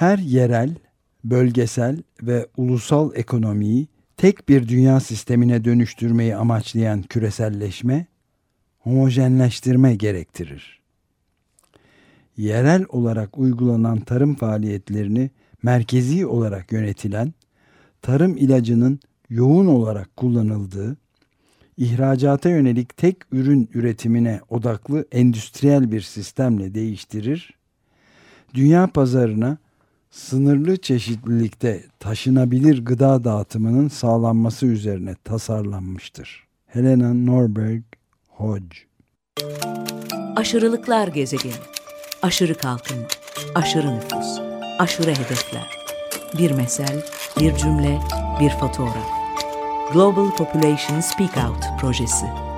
Her yerel, bölgesel ve ulusal ekonomiyi tek bir dünya sistemine dönüştürmeyi amaçlayan küreselleşme, homojenleştirme gerektirir. Yerel olarak uygulanan tarım faaliyetlerini merkezi olarak yönetilen, tarım ilacının yoğun olarak kullanıldığı, ihracata yönelik tek ürün üretimine odaklı endüstriyel bir sistemle değiştirir, dünya pazarına sınırlı çeşitlilikte taşınabilir gıda dağıtımının sağlanması üzerine tasarlanmıştır. Helena Norberg Hodge Aşırılıklar gezegeni, aşırı kalkınma, aşırı nüfus, aşırı hedefler. Bir mesel, bir cümle, bir fotoğraf. Global Population Speak Out projesi.